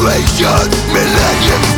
Generation, millennium